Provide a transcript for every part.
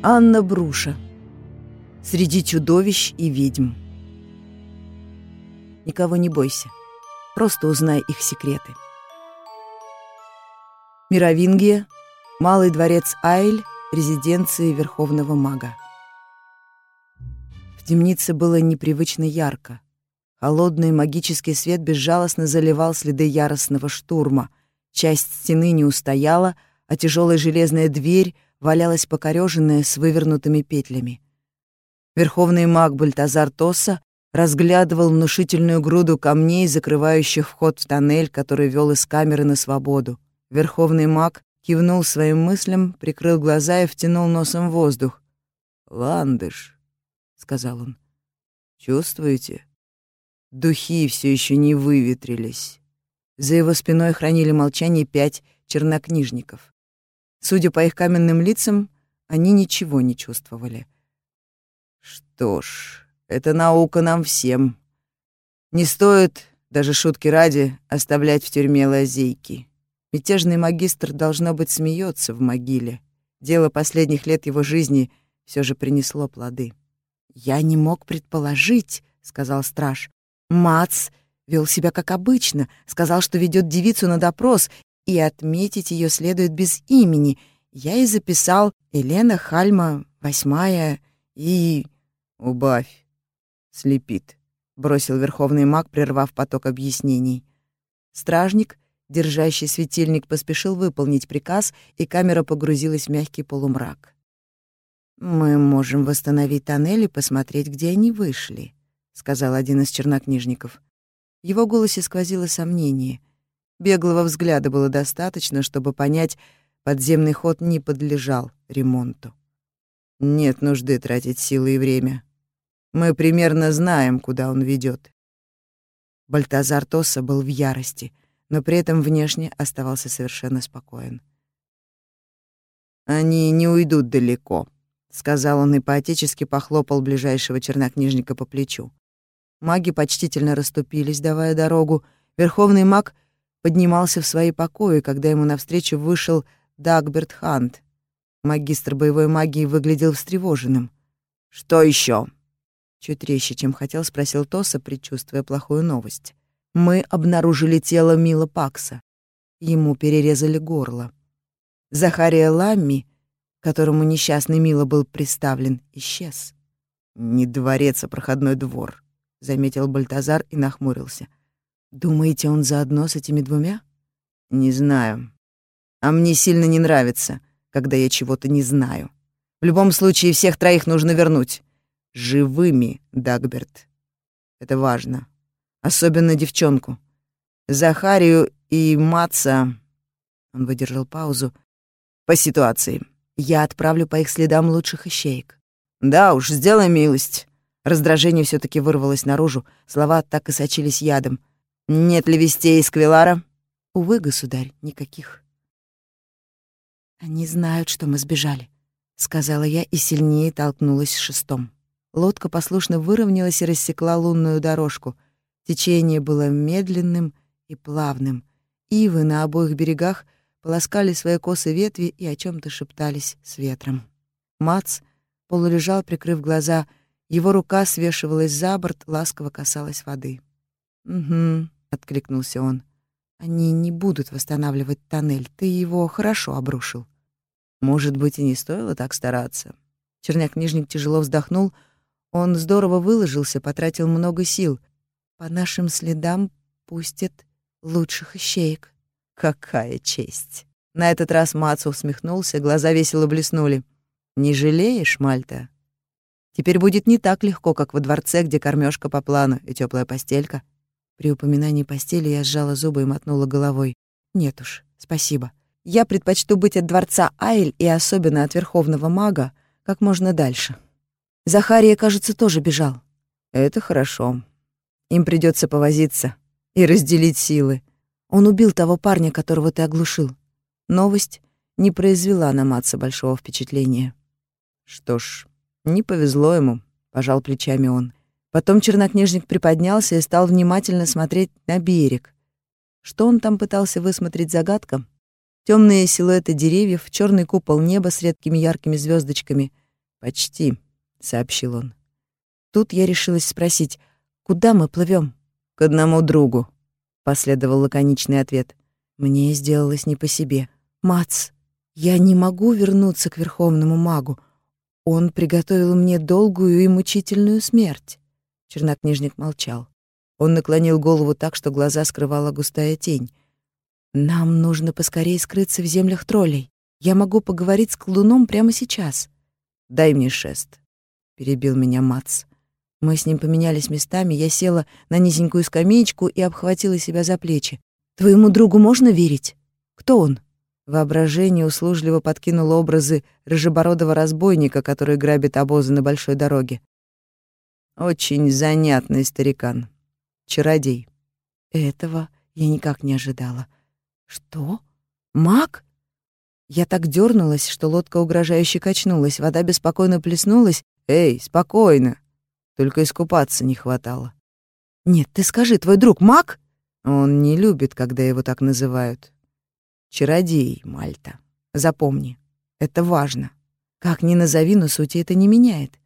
Анна Бруша. Среди чудовищ и ведьм. Никого не бойся. Просто узнай их секреты. Мировингия, Малый дворец Айль, резиденции Верховного Мага. В темнице было непривычно ярко. Холодный магический свет безжалостно заливал следы яростного штурма. Часть стены не устояла, а тяжелая железная дверь валялась покореженная с вывернутыми петлями. Верховный маг Бальтазар Тоса разглядывал внушительную груду камней, закрывающих вход в тоннель, который вел из камеры на свободу. Верховный маг кивнул своим мыслям, прикрыл глаза и втянул носом воздух. «Ландыш», — сказал он, — «чувствуете? Духи все еще не выветрились». За его спиной хранили молчание пять чернокнижников. Судя по их каменным лицам, они ничего не чувствовали. Что ж, это наука нам всем. Не стоит, даже шутки ради, оставлять в тюрьме лазейки. Мятежный магистр, должно быть, смеется в могиле. Дело последних лет его жизни все же принесло плоды. «Я не мог предположить», — сказал страж. «Мац вел себя как обычно, сказал, что ведет девицу на допрос и отметить ее следует без имени. Я и записал Елена Хальма, восьмая, и... «Убавь, слепит», — бросил верховный маг, прервав поток объяснений. Стражник, держащий светильник, поспешил выполнить приказ, и камера погрузилась в мягкий полумрак. «Мы можем восстановить тоннель и посмотреть, где они вышли», — сказал один из чернокнижников. В его голосе сквозило сомнение — Беглого взгляда было достаточно, чтобы понять, подземный ход не подлежал ремонту. Нет нужды тратить силы и время. Мы примерно знаем, куда он ведет. Бальтазар Тосса был в ярости, но при этом внешне оставался совершенно спокоен. «Они не уйдут далеко», — сказал он и поотечески похлопал ближайшего чернокнижника по плечу. Маги почтительно расступились, давая дорогу. Верховный маг — поднимался в свои покои, когда ему навстречу вышел Дагберт Хант. Магистр боевой магии выглядел встревоженным. «Что еще? Чуть резче, чем хотел, спросил Тоса, предчувствуя плохую новость. «Мы обнаружили тело Мила Пакса. Ему перерезали горло. Захария Ламми, которому несчастный Мила был приставлен, исчез. «Не дворец, а проходной двор», — заметил Бальтазар и нахмурился. Думаете, он заодно с этими двумя? Не знаю. А мне сильно не нравится, когда я чего-то не знаю. В любом случае, всех троих нужно вернуть. Живыми, Дагберт. Это важно. Особенно девчонку. Захарию и Матса... Он выдержал паузу. По ситуации. Я отправлю по их следам лучших ищеек. Да уж, сделай милость. Раздражение все таки вырвалось наружу. Слова так и сочились ядом. Нет ли вестей из Квилара? Увы, государь, никаких. Они знают, что мы сбежали, сказала я и сильнее толкнулась шестом. Лодка послушно выровнялась и рассекла лунную дорожку. Течение было медленным и плавным. Ивы на обоих берегах полоскали свои косы ветви и о чем то шептались с ветром. Мац полулежал, прикрыв глаза. Его рука свешивалась за борт, ласково касалась воды. «Угу», — откликнулся он. «Они не будут восстанавливать тоннель. Ты его хорошо обрушил». «Может быть, и не стоило так стараться». Чернякнижник тяжело вздохнул. Он здорово выложился, потратил много сил. «По нашим следам пустят лучших ищеек». «Какая честь!» На этот раз Мацу усмехнулся, глаза весело блеснули. «Не жалеешь, Мальта? Теперь будет не так легко, как во дворце, где кормежка по плану и теплая постелька». При упоминании постели я сжала зубы и мотнула головой. «Нет уж, спасибо. Я предпочту быть от дворца Айль и особенно от верховного мага как можно дальше. Захария, кажется, тоже бежал». «Это хорошо. Им придется повозиться и разделить силы. Он убил того парня, которого ты оглушил». Новость не произвела на Матса большого впечатления. «Что ж, не повезло ему», — пожал плечами он. Потом чернокнижник приподнялся и стал внимательно смотреть на берег. Что он там пытался высмотреть загадка? Темные силуэты деревьев, черный купол неба с редкими яркими звездочками. «Почти», — сообщил он. Тут я решилась спросить, куда мы плывем? «К одному другу», — последовал лаконичный ответ. Мне сделалось не по себе. «Мац, я не могу вернуться к Верховному магу. Он приготовил мне долгую и мучительную смерть». Чернокнижник молчал. Он наклонил голову так, что глаза скрывала густая тень. «Нам нужно поскорее скрыться в землях троллей. Я могу поговорить с колдуном прямо сейчас». «Дай мне шест», — перебил меня Мац. Мы с ним поменялись местами, я села на низенькую скамеечку и обхватила себя за плечи. «Твоему другу можно верить? Кто он?» Воображение услужливо подкинуло образы рыжебородого разбойника, который грабит обозы на большой дороге. «Очень занятный старикан. Чародей». Этого я никак не ожидала. «Что? Маг?» Я так дернулась, что лодка угрожающе качнулась, вода беспокойно плеснулась. «Эй, спокойно!» Только искупаться не хватало. «Нет, ты скажи, твой друг маг?» Он не любит, когда его так называют. Чародей, Мальта. Запомни, это важно. Как ни назови, но сути это не меняет.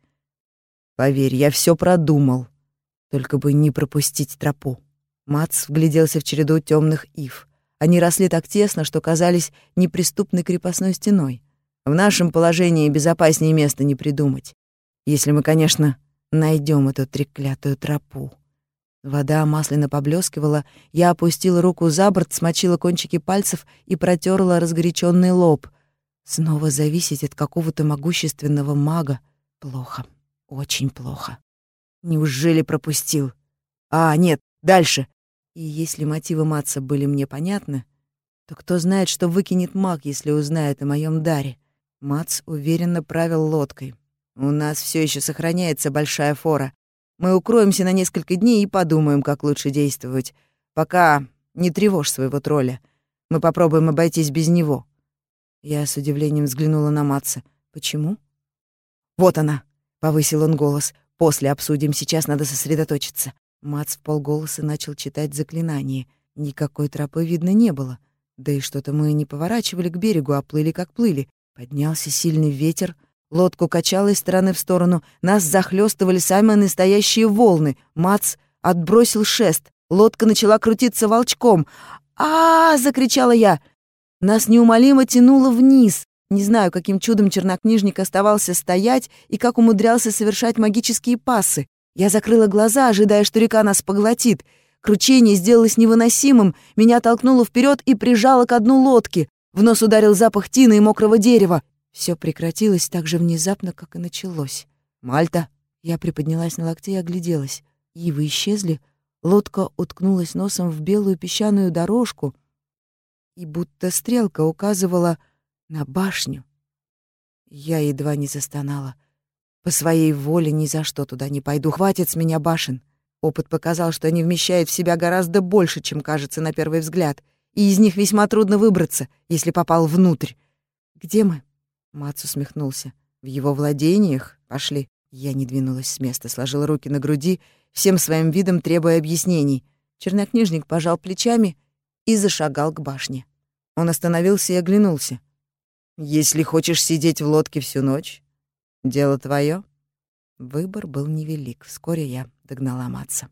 Поверь, я все продумал. Только бы не пропустить тропу. Мац вгляделся в череду темных ив. Они росли так тесно, что казались неприступной крепостной стеной. В нашем положении безопаснее места не придумать. Если мы, конечно, Найдем эту треклятую тропу. Вода масляно поблескивала, я опустила руку за борт, смочила кончики пальцев и протерла разгоряченный лоб. Снова зависеть от какого-то могущественного мага плохо, очень плохо. Неужели пропустил? А, нет, дальше. И если мотивы Матца были мне понятны, то кто знает, что выкинет маг, если узнает о моем даре. Мац уверенно правил лодкой. У нас все еще сохраняется большая фора. Мы укроемся на несколько дней и подумаем, как лучше действовать. Пока не тревожь своего тролля. Мы попробуем обойтись без него». Я с удивлением взглянула на Матса. «Почему?» «Вот она!» — повысил он голос. «После обсудим, сейчас надо сосредоточиться». Мац в полголоса начал читать заклинание. Никакой тропы видно не было. Да и что-то мы не поворачивали к берегу, а плыли как плыли. Поднялся сильный ветер — Лодку качало из стороны в сторону. Нас захлестывали самые настоящие волны. Мац отбросил шест. Лодка начала крутиться волчком. а, -а, -а закричала я. Нас неумолимо тянуло вниз. Не знаю, каким чудом чернокнижник оставался стоять и как умудрялся совершать магические пассы. Я закрыла глаза, ожидая, что река нас поглотит. Кручение сделалось невыносимым, меня толкнуло вперед и прижало к дну лодки. В нос ударил запах тины и мокрого дерева. Все прекратилось так же внезапно, как и началось. «Мальта!» Я приподнялась на локте и огляделась. Ивы исчезли, лодка уткнулась носом в белую песчаную дорожку, и будто стрелка указывала на башню. Я едва не застонала. По своей воле ни за что туда не пойду. Хватит с меня башен. Опыт показал, что они вмещают в себя гораздо больше, чем кажется на первый взгляд, и из них весьма трудно выбраться, если попал внутрь. Где мы? Мац усмехнулся. В его владениях пошли. Я не двинулась с места, сложила руки на груди, всем своим видом требуя объяснений. Чернокнижник пожал плечами и зашагал к башне. Он остановился и оглянулся. «Если хочешь сидеть в лодке всю ночь, дело твое. Выбор был невелик. Вскоре я догнала Маца.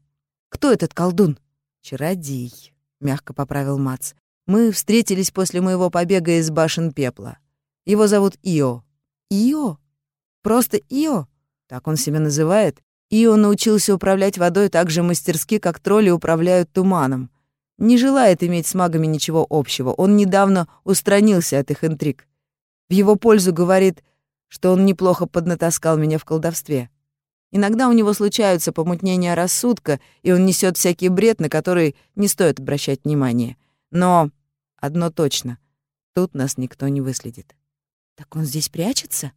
«Кто этот колдун?» «Чародей», — мягко поправил Мац. «Мы встретились после моего побега из башен пепла. Его зовут Ио. Ио? Просто Ио? Так он себя называет. Ио научился управлять водой так же мастерски, как тролли управляют туманом. Не желает иметь с магами ничего общего. Он недавно устранился от их интриг. В его пользу говорит, что он неплохо поднатаскал меня в колдовстве. Иногда у него случаются помутнения рассудка, и он несет всякий бред, на который не стоит обращать внимание. Но одно точно — тут нас никто не выследит. Так он здесь прячется?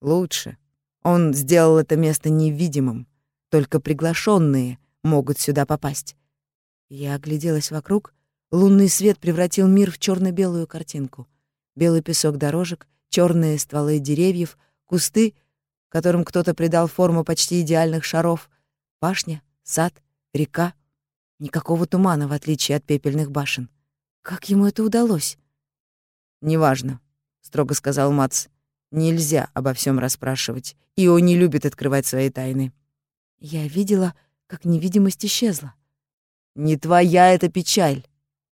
Лучше. Он сделал это место невидимым. Только приглашенные могут сюда попасть. Я огляделась вокруг. Лунный свет превратил мир в черно белую картинку. Белый песок дорожек, черные стволы деревьев, кусты, которым кто-то придал форму почти идеальных шаров, башня, сад, река. Никакого тумана, в отличие от пепельных башен. Как ему это удалось? Неважно строго сказал Мац. Нельзя обо всем расспрашивать. Ио не любит открывать свои тайны. Я видела, как невидимость исчезла. Не твоя это печаль,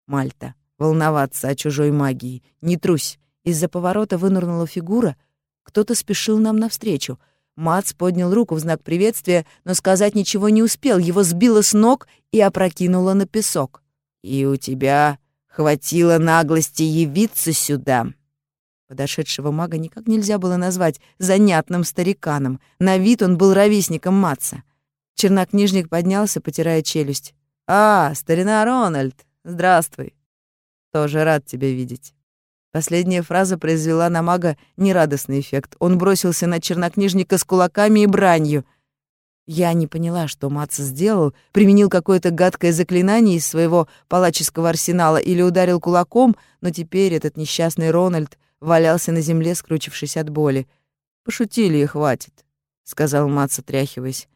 Мальта, волноваться о чужой магии. Не трусь. Из-за поворота вынырнула фигура. Кто-то спешил нам навстречу. Мац поднял руку в знак приветствия, но сказать ничего не успел. Его сбило с ног и опрокинуло на песок. «И у тебя хватило наглости явиться сюда». Подошедшего мага никак нельзя было назвать занятным стариканом. На вид он был ровесником Матца. Чернокнижник поднялся, потирая челюсть. «А, старина Рональд, здравствуй. Тоже рад тебя видеть». Последняя фраза произвела на мага нерадостный эффект. Он бросился на чернокнижника с кулаками и бранью. Я не поняла, что Матс сделал, применил какое-то гадкое заклинание из своего палаческого арсенала или ударил кулаком, но теперь этот несчастный Рональд валялся на земле, скручившись от боли. «Пошутили и хватит», — сказал Матс, отряхиваясь.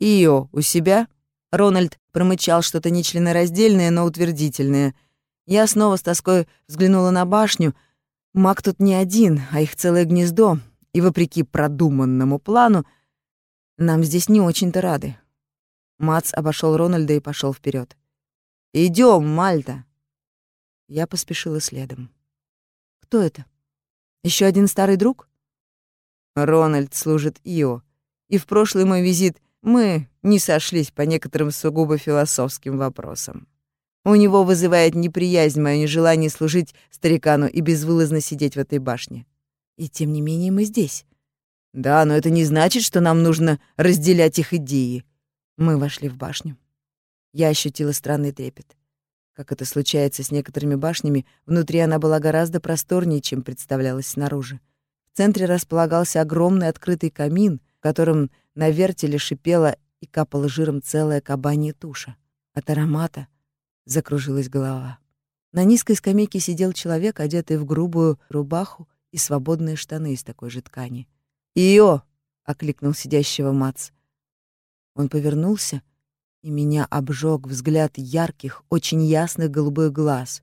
«Ио, у себя?» Рональд промычал что-то нечленораздельное, но утвердительное. Я снова с тоской взглянула на башню. Маг тут не один, а их целое гнездо, и, вопреки продуманному плану, нам здесь не очень-то рады. Мац обошел Рональда и пошел вперед. Идем, Мальта!» Я поспешила следом. «Кто это? Еще один старый друг?» Рональд служит Ио, и в прошлый мой визит мы не сошлись по некоторым сугубо философским вопросам. У него вызывает неприязнь мое нежелание служить старикану и безвылазно сидеть в этой башне. И тем не менее мы здесь. Да, но это не значит, что нам нужно разделять их идеи. Мы вошли в башню. Я ощутила странный трепет. Как это случается с некоторыми башнями, внутри она была гораздо просторнее, чем представлялась снаружи. В центре располагался огромный открытый камин, в котором на вертеле шипела и капала жиром целая кабанья туша. От аромата закружилась голова. На низкой скамейке сидел человек, одетый в грубую рубаху и свободные штаны из такой же ткани. «Ио!» — окликнул сидящего Мац. Он повернулся, и меня обжег взгляд ярких, очень ясных голубых глаз.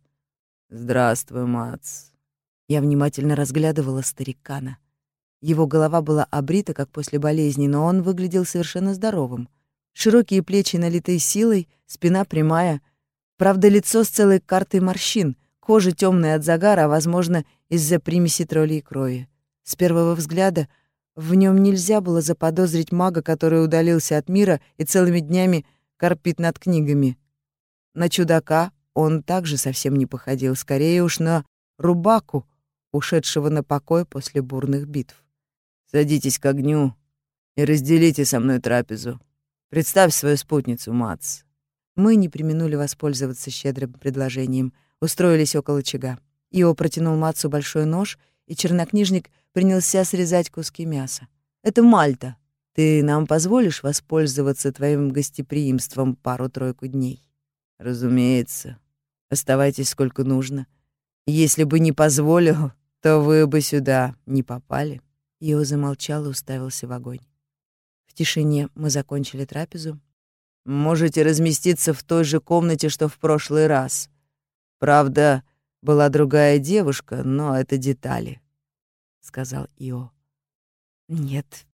«Здравствуй, Мац!» Я внимательно разглядывала старикана — его голова была обрита, как после болезни, но он выглядел совершенно здоровым. Широкие плечи налитые силой, спина прямая. Правда, лицо с целой картой морщин, кожа темная от загара, а, возможно, из-за примеси троллей крови. С первого взгляда в нем нельзя было заподозрить мага, который удалился от мира и целыми днями корпит над книгами. На чудака он также совсем не походил, скорее уж на рубаку, ушедшего на покой после бурных битв. Садитесь к огню и разделите со мной трапезу. Представь свою спутницу, Мац. Мы не применули воспользоваться щедрым предложением, устроились около очага. Ио протянул Мацу большой нож, и чернокнижник принялся срезать куски мяса. «Это Мальта. Ты нам позволишь воспользоваться твоим гостеприимством пару-тройку дней?» «Разумеется. Оставайтесь сколько нужно. Если бы не позволил, то вы бы сюда не попали». Ио замолчал и уставился в огонь. В тишине мы закончили трапезу. «Можете разместиться в той же комнате, что в прошлый раз. Правда, была другая девушка, но это детали», — сказал Ио. «Нет,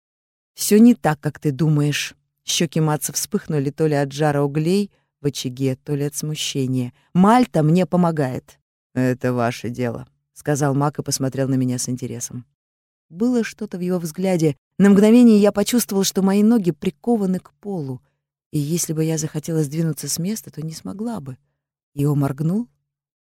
все не так, как ты думаешь». Щеки Матца вспыхнули то ли от жара углей в очаге, то ли от смущения. «Мальта мне помогает». «Это ваше дело», — сказал Мак и посмотрел на меня с интересом. Было что-то в его взгляде. На мгновение я почувствовал, что мои ноги прикованы к полу, и если бы я захотела сдвинуться с места, то не смогла бы. Ио моргнул,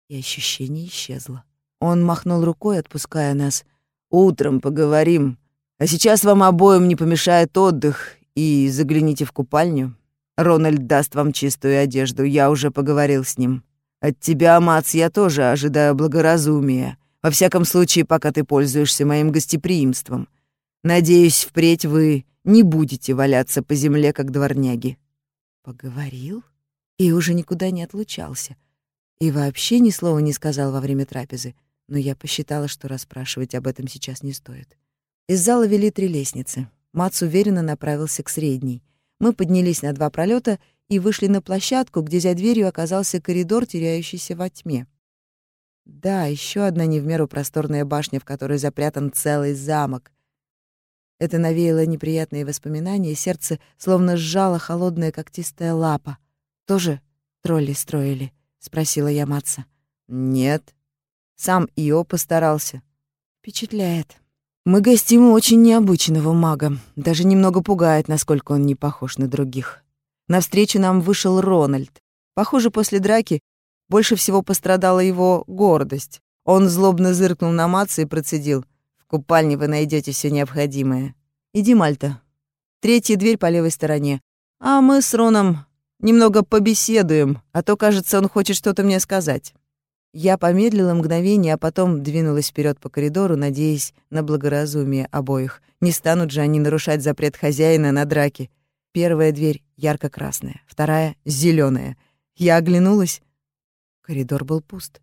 и ощущение исчезло. Он махнул рукой, отпуская нас. «Утром поговорим. А сейчас вам обоим не помешает отдых, и загляните в купальню. Рональд даст вам чистую одежду, я уже поговорил с ним. От тебя, Мац, я тоже ожидаю благоразумия. Во всяком случае, пока ты пользуешься моим гостеприимством. Надеюсь, впредь вы не будете валяться по земле, как дворняги». Поговорил и уже никуда не отлучался. И вообще ни слова не сказал во время трапезы, но я посчитала, что расспрашивать об этом сейчас не стоит. Из зала вели три лестницы. Мац уверенно направился к средней. Мы поднялись на два пролета и вышли на площадку, где за дверью оказался коридор, теряющийся во тьме. Да, еще одна не в меру просторная башня, в которой запрятан целый замок. Это навеяло неприятные воспоминания, сердце словно сжало холодная когтистая лапа. «Тоже тролли строили?» — спросила я Матса. «Нет. Сам Ио постарался». «Впечатляет. Мы гостим у очень необычного мага. Даже немного пугает, насколько он не похож на других. Навстречу нам вышел Рональд. Похоже, после драки больше всего пострадала его гордость. Он злобно зыркнул на Матса и процедил. «В купальне вы найдете все необходимое. Иди, Мальта. Третья дверь по левой стороне. А мы с Роном немного побеседуем, а то, кажется, он хочет что-то мне сказать». Я помедлила мгновение, а потом двинулась вперед по коридору, надеясь на благоразумие обоих. Не станут же они нарушать запрет хозяина на драки. Первая дверь ярко-красная, вторая — зеленая. Я оглянулась. Коридор был пуст.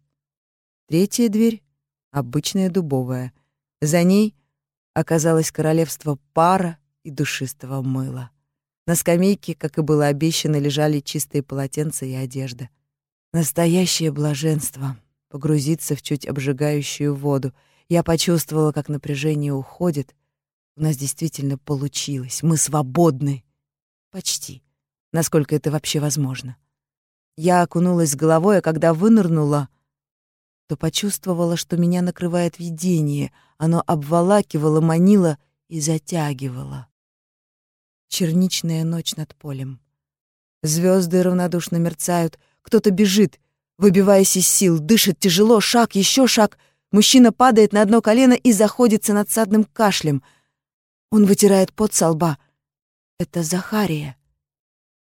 Третья дверь — обычная дубовая. За ней оказалось королевство пара и душистого мыла. На скамейке, как и было обещано, лежали чистые полотенца и одежда. Настоящее блаженство — погрузиться в чуть обжигающую воду. Я почувствовала, как напряжение уходит. У нас действительно получилось. Мы свободны. Почти. Насколько это вообще возможно. Я окунулась головой, а когда вынырнула, то почувствовала, что меня накрывает видение. Оно обволакивало, манило и затягивало. Черничная ночь над полем. Звезды равнодушно мерцают. Кто-то бежит, выбиваясь из сил, дышит тяжело, шаг, еще шаг. Мужчина падает на одно колено и заходится надсадным кашлем. Он вытирает пот со лба. Это Захария.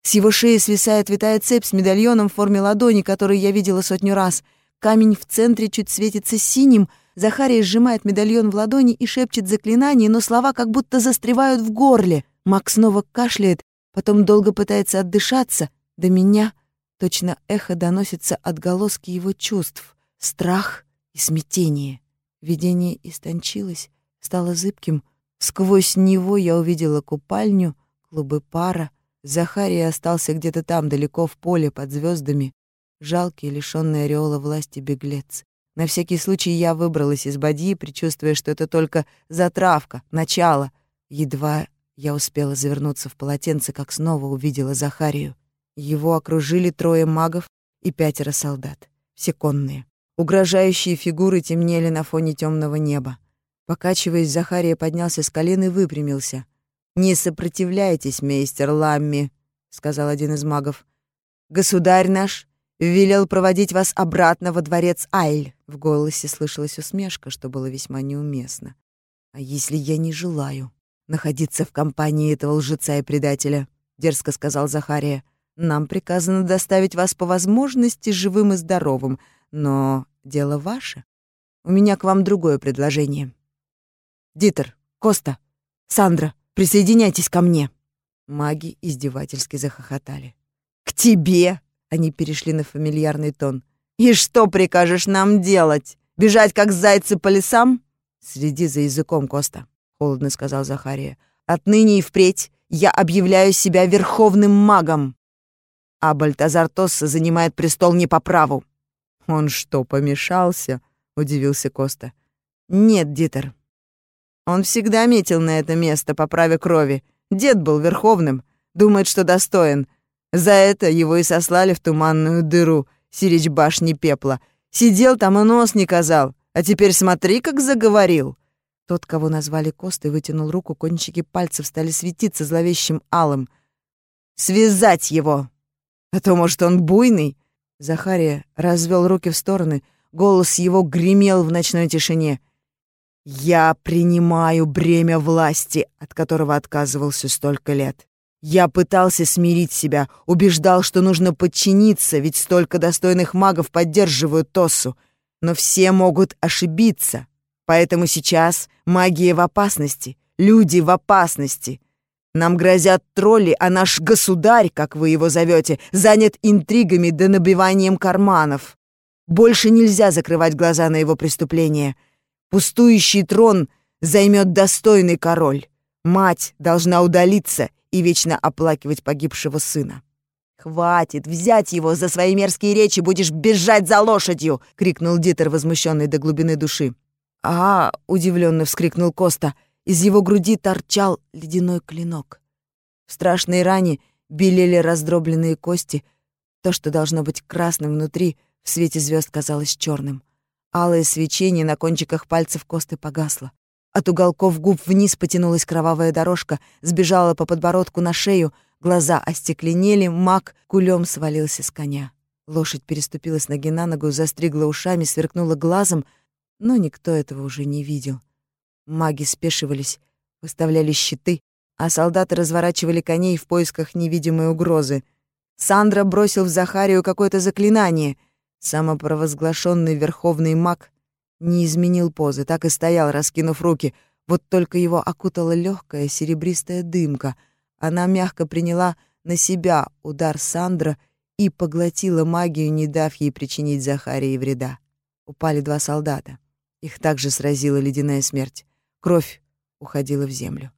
С его шеи свисает витая цепь с медальоном в форме ладони, который я видела сотню раз. Камень в центре чуть светится синим. Захария сжимает медальон в ладони и шепчет заклинание, но слова как будто застревают в горле. Макс снова кашляет, потом долго пытается отдышаться. До меня точно эхо доносится отголоски его чувств. Страх и смятение. Видение истончилось, стало зыбким. Сквозь него я увидела купальню, клубы пара, Захарий остался где-то там, далеко в поле, под звездами. Жалкий, лишённый ореола власти беглец. На всякий случай я выбралась из бадьи, предчувствуя, что это только затравка, начало. Едва я успела завернуться в полотенце, как снова увидела Захарию. Его окружили трое магов и пятеро солдат, все конные. Угрожающие фигуры темнели на фоне темного неба. Покачиваясь, Захария поднялся с колен и выпрямился. «Не сопротивляйтесь, мейстер Ламми», — сказал один из магов. «Государь наш велел проводить вас обратно во дворец Айль». В голосе слышалась усмешка, что было весьма неуместно. «А если я не желаю находиться в компании этого лжеца и предателя?» — дерзко сказал Захария. «Нам приказано доставить вас по возможности живым и здоровым, но дело ваше. У меня к вам другое предложение. Дитер, Коста, Сандра, Присоединяйтесь ко мне!» Маги издевательски захохотали. «К тебе!» — они перешли на фамильярный тон. «И что прикажешь нам делать? Бежать, как зайцы по лесам?» «Следи за языком, Коста», — холодно сказал Захария. «Отныне и впредь я объявляю себя верховным магом, а Бальтазар Тосса занимает престол не по праву». «Он что, помешался?» — удивился Коста. «Нет, Дитер, он всегда метил на это место по праве крови. Дед был верховным, думает, что достоин. За это его и сослали в туманную дыру, сирич башни пепла. Сидел там и нос не казал, а теперь смотри, как заговорил. Тот, кого назвали Костой, вытянул руку, кончики пальцев стали светиться зловещим алым. «Связать его! А то, может, он буйный?» Захария развел руки в стороны, голос его гремел в ночной тишине — я принимаю бремя власти, от которого отказывался столько лет. Я пытался смирить себя, убеждал, что нужно подчиниться, ведь столько достойных магов поддерживают Тоссу. Но все могут ошибиться. Поэтому сейчас магия в опасности, люди в опасности. Нам грозят тролли, а наш государь, как вы его зовете, занят интригами да набиванием карманов. Больше нельзя закрывать глаза на его преступления — Пустующий трон займет достойный король. Мать должна удалиться и вечно оплакивать погибшего сына. «Хватит! Взять его! За свои мерзкие речи будешь бежать за лошадью!» — крикнул Дитер, возмущенный до глубины души. «А!» — удивленно вскрикнул Коста. Из его груди торчал ледяной клинок. В страшной ране белели раздробленные кости. То, что должно быть красным внутри, в свете звезд казалось черным. Алое свечение на кончиках пальцев Косты погасло. От уголков губ вниз потянулась кровавая дорожка, сбежала по подбородку на шею, глаза остекленели, маг кулем свалился с коня. Лошадь переступила с ноги на ногу, застригла ушами, сверкнула глазом, но никто этого уже не видел. Маги спешивались, выставляли щиты, а солдаты разворачивали коней в поисках невидимой угрозы. Сандра бросил в Захарию какое-то заклинание. Самопровозглашенный верховный маг не изменил позы, так и стоял, раскинув руки. Вот только его окутала легкая серебристая дымка. Она мягко приняла на себя удар Сандра и поглотила магию, не дав ей причинить Захарии вреда. Упали два солдата. Их также сразила ледяная смерть. Кровь уходила в землю.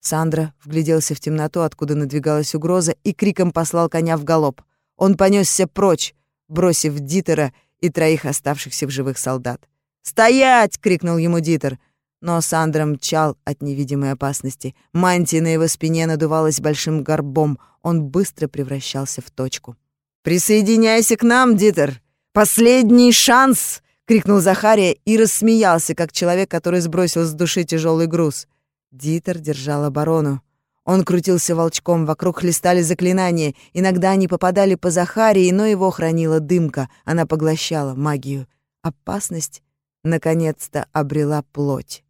Сандра вгляделся в темноту, откуда надвигалась угроза, и криком послал коня в галоп. Он понесся прочь, бросив Дитера и троих оставшихся в живых солдат. «Стоять!» — крикнул ему Дитер. Но Сандра мчал от невидимой опасности. Мантия на его спине надувалась большим горбом. Он быстро превращался в точку. «Присоединяйся к нам, Дитер! Последний шанс!» — крикнул Захария и рассмеялся, как человек, который сбросил с души тяжелый груз. Дитер держал оборону. Он крутился волчком, вокруг хлестали заклинания. Иногда они попадали по Захарии, но его хранила дымка. Она поглощала магию. Опасность наконец-то обрела плоть.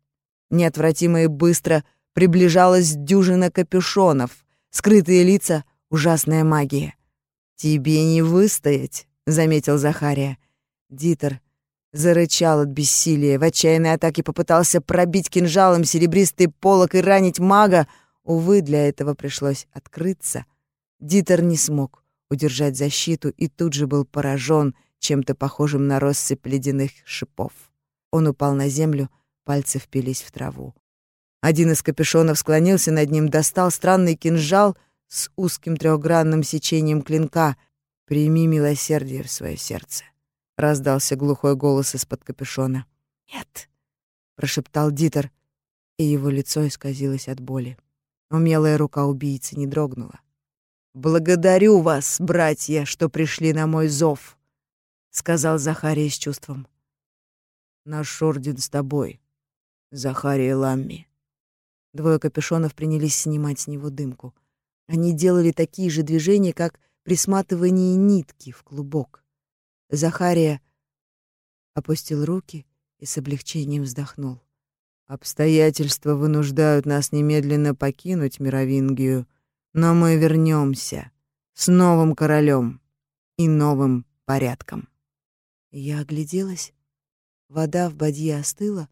Неотвратимо и быстро приближалась дюжина капюшонов, скрытые лица, ужасная магия. «Тебе не выстоять», — заметил Захария. Дитер зарычал от бессилия, в отчаянной атаке попытался пробить кинжалом серебристый полог и ранить мага. Увы, для этого пришлось открыться. Дитер не смог удержать защиту и тут же был поражен чем-то похожим на россыпь ледяных шипов. Он упал на землю, пальцы впились в траву. Один из капюшонов склонился над ним, достал странный кинжал с узким трехгранным сечением клинка. «Прими милосердие в свое сердце», — раздался глухой голос из-под капюшона. «Нет», — прошептал Дитер, и его лицо исказилось от боли. Умелая рука убийцы не дрогнула. «Благодарю вас, братья, что пришли на мой зов», — сказал Захарий с чувством. Наш орден с тобой, Захария Ламми. Двое капюшонов принялись снимать с него дымку. Они делали такие же движения, как при сматывании нитки в клубок. Захария опустил руки и с облегчением вздохнул. Обстоятельства вынуждают нас немедленно покинуть Мировингию, но мы вернемся с новым королем и новым порядком. Я огляделась. Вода в бадье остыла,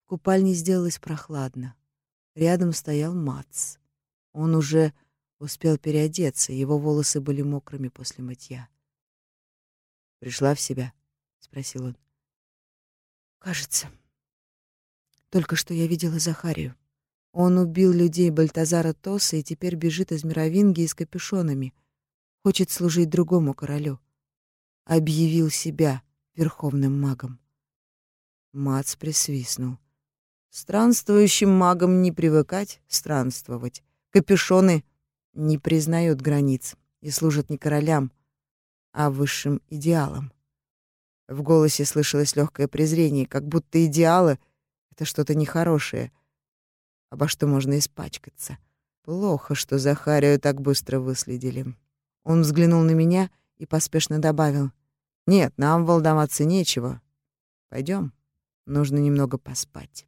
в купальне сделалось прохладно. Рядом стоял Мац. Он уже успел переодеться, его волосы были мокрыми после мытья. «Пришла в себя?» — спросил он. «Кажется. Только что я видела Захарию. Он убил людей Бальтазара Тоса и теперь бежит из Мировингии с капюшонами. Хочет служить другому королю. Объявил себя верховным магом. Мац присвистнул. Странствующим магам не привыкать странствовать. Капюшоны не признают границ и служат не королям, а высшим идеалам. В голосе слышалось легкое презрение, как будто идеалы — это что-то нехорошее, обо что можно испачкаться. Плохо, что Захарию так быстро выследили. Он взглянул на меня и поспешно добавил. «Нет, нам волноваться нечего. Пойдем». Нужно немного поспать.